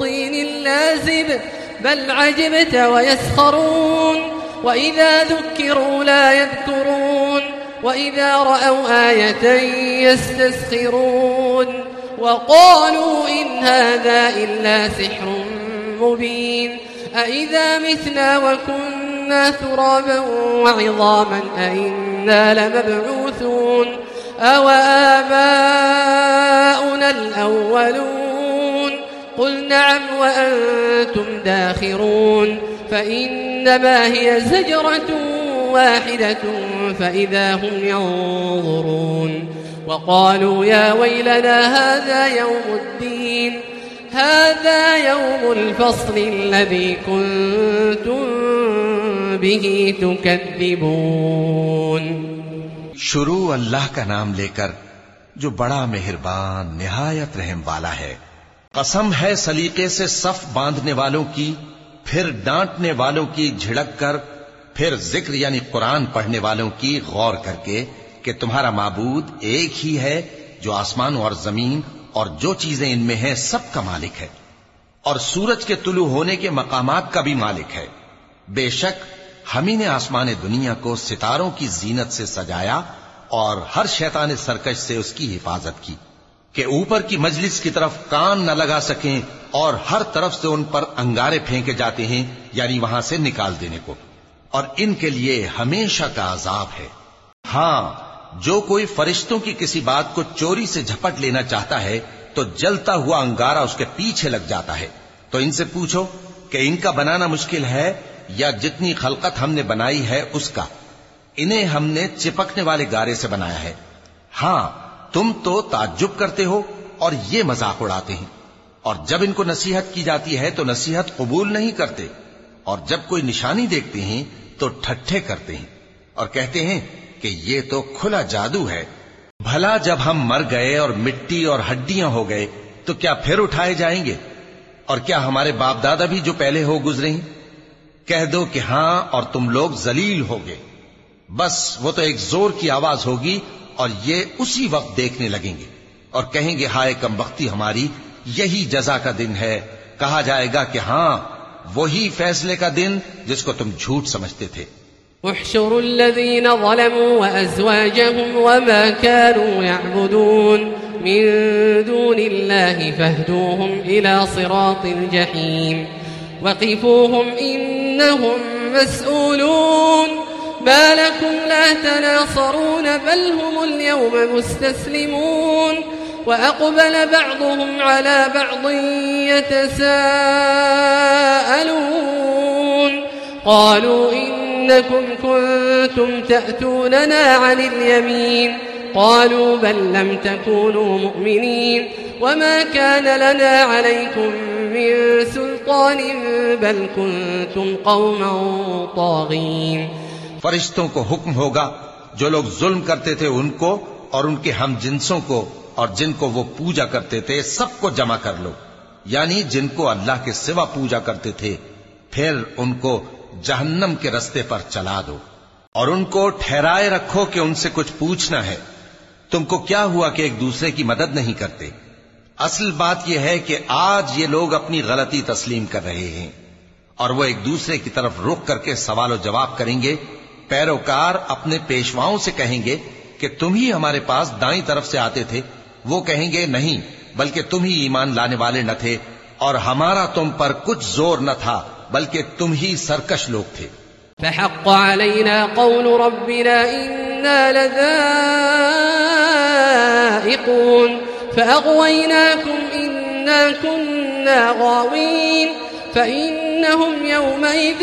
طين لازب بل عجبت ويسخرون. وإذا ذكروا لا يذكرون. وإذا رأوا آية يستسخرون. وقالوا إن هذا إلا سحر مبين. أئذا مثنا وكنا ثرابا وعظاما أئنا لمبعوثون. أو آباؤنا الأولون. قل نعم وأنتم داخرون فإنما هي زجرة واحدة فإذا هم ينظرون وقالوا يا ويلنا هذا يوم الدين هذا يوم الفصل الذي كنتم به تكذبون شروع اللہ کا نام لے کر جو بڑا مہربان، نہایت رحم والا ہے قسم ہے سلیقے سے صف باندھنے والوں کی، پھر ڈانٹنے والوں کی جھڑک کر، پھر ذکر یعنی قرآن پڑھنے والوں کی غور کر کے کہ تمہارا معبود ایک ہی ہے جو آسمان اور زمین اور جو چیزیں ان میں ہیں سب کا مالک ہے۔ اور سورج کے طلوع ہونے کے مقامات کا بھی مالک ہے۔ بے شک، ہم ہی نے آسمان دنیا کو ستاروں کی زینت سے سجایا اور ہر شیطان سرکش سے اس کی حفاظت کی۔ کہ اوپر کی مجلس کی طرف کان نہ لگا سکیں اور ہر طرف سے ان پر انگارے پھینکے جاتے ہیں یعنی وہاں سے نکال دینے کو۔ اور ان کے لیے ہمیشہ کا عذاب ہے۔ ہاں جو کوئی فرشتوں کی کسی بات کو چوری سے جھپٹ لینا چاہتا ہے، تو جلتا ہوا انگارا اس کے پیچھے لگ جاتا ہے۔ تو ان سے پوچھو کہ ان کا بنانا مشکل ہے یا جتنی خلقت ہم نے بنائی ہے اس کا؟ انہیں ہم نے چپکنے والے گارے سے بنایا ہے۔ ہاں تم تو تعجب کرتے ہو اور یہ مذاق اڑاتے ہیں۔ اور جب ان کو نصیحت کی جاتی ہے تو نصیحت قبول نہیں کرتے۔ اور جب کوئی نشانی دیکھتے ہیں تو ٹھٹھے کرتے ہیں۔ اور کہتے ہیں کہ یہ تو کھلا جادو ہے۔ بھلا جب ہم مر گئے اور مٹی اور ہڈیاں ہو گئے تو کیا پھر اٹھائے جائیں گے؟ اور کیا ہمارے باپ دادا بھی جو پہلے ہو گزرے ہیں کہہ دو کہ ہاں اور تم لوگ ذلیل ہوگے بس وہ تو ایک زور کی آواز ہوگی اور یہ اسی وقت دیکھنے لگیں گے اور کہیں گے، ہائے کم بختی ہماری، یہی جزا کا دن ہے۔ کہا جائے گا کہ ہاں وہی فیصلے کا دن جس کو تم جھوٹ سمجھتے تھے۔ احشروا الذين ظلموا وأزواجهم وما كانوا يعبدون من دون الله فاهدوهم إلى صراط الجحيم وقفوهم إنهم مسؤولون۔ ما لكم لا تناصرون، بل هم اليوم مستسلمون. وأقبل بعضهم على بعض يتساءلون. قالوا إنكم كنتم تأتوننا عن اليمين. قالوا بل لم تكونوا مؤمنين. وما كان لنا عليكم من سلطان، بل كنتم قوما طاغين. فرشتوں کو حکم ہوگا، جو لوگ ظلم کرتے تھے ان کو اور ان کے ہم جنسوں کو اور جن کو وہ پوجا کرتے تھے، سب کو جمع کر لو۔ یعنی جن کو اللہ کے سوا پوجا کرتے تھے، پھر ان کو جہنم کے رستے پر چلا دو۔ اور ان کو ٹھہرائے رکھو کہ ان سے کچھ پوچھنا ہے۔ تم کو کیا ہوا کہ ایک دوسرے کی مدد نہیں کرتے؟ اصل بات یہ ہے کہ آج یہ لوگ اپنی غلطی تسلیم کر رہے ہیں۔ اور وہ ایک دوسرے کی طرف رخ کر کے سوال و جواب کریں گے پیروکار اپنے پیشواؤں سے کہیں گے کہ تم ہی ہمارے پاس دائیں طرف سے آتے تھے، وہ کہیں گے نہیں، بلکہ تم ہی ایمان لانے والے نہ تھے، اور ہمارا تم پر کچھ زور نہ تھا، بلکہ تم ہی سرکش لوگ تھے۔ فحق علينا قول ربنا إنا لذائقون، فأغويناكم إنا كنا غاوين، فإنهم يومئذ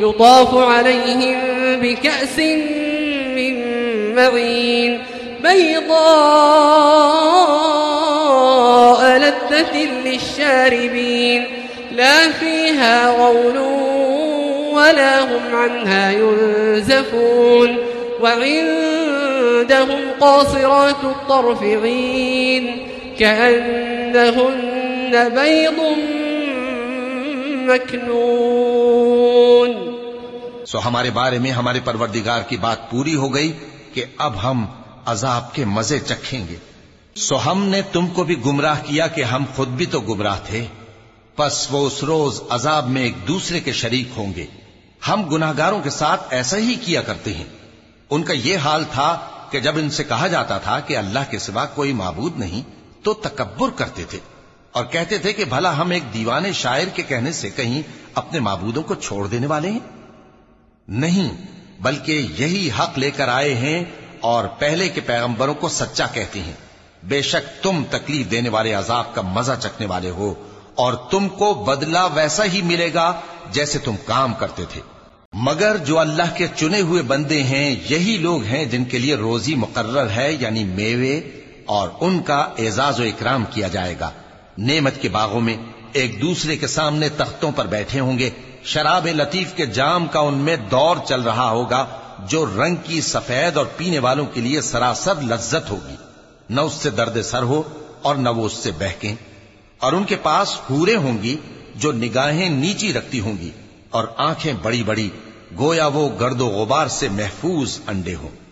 يطاف عليهم بكأس من معين بيضاء لذة للشاربين لا فيها غول ولا هم عنها ينزفون وعندهم قاصرات الطرف عين كأنهن بيض مكنون سو ہمارے بارے میں ہمارے پروردگار کی بات پوری ہو گئی کہ اب ہم عذاب کے مزے چکھیں گے۔ سو ہم نے تم کو بھی گمراہ کیا کہ ہم خود بھی تو گمراہ تھے۔ پس وہ اس روز عذاب میں ایک دوسرے کے شریک ہوں گے۔ ہم گناہگاروں کے ساتھ ایسا ہی کیا کرتے ہیں۔ ان کا یہ حال تھا کہ جب ان سے کہا جاتا تھا کہ اللہ کے سوا کوئی معبود نہیں تو تکبر کرتے تھے اور کہتے تھے کہ بھلا ہم ایک دیوانے شاعر کے کہنے سے کہیں اپنے معبودوں کو چھوڑ دینے والے ہیں۔ نہیں، بلکہ یہی حق لے کر آئے ہیں اور پہلے کے پیغمبروں کو سچا کہتے ہیں۔ بے شک تم تکلیف دینے والے عذاب کا مزہ چکنے والے ہو اور تم کو بدلہ ویسا ہی ملے گا جیسے تم کام کرتے تھے۔ مگر جو اللہ کے چنے ہوئے بندے ہیں، یہی لوگ ہیں جن کے لیے روزی مقرر ہے یعنی میوے، اور ان کا اعزاز و اکرام کیا جائے گا۔ نعمت کے باغوں میں ایک دوسرے کے سامنے تختوں پر بیٹھے ہوں گے شراب لطیف کے جام کا ان میں دور چل رہا ہوگا، جو رنگ کی سفید اور پینے والوں کے لیے سراسر لذت ہوگی۔ نہ اس سے درد سر ہو اور نہ وہ اس سے بہکیں۔ اور ان کے پاس ہورے ہوں گی، جو نگاہیں نیچی رکھتی ہوں گی۔ اور آنکھیں بڑی بڑی، گویا وہ گرد و غبار سے محفوظ انڈے ہوں۔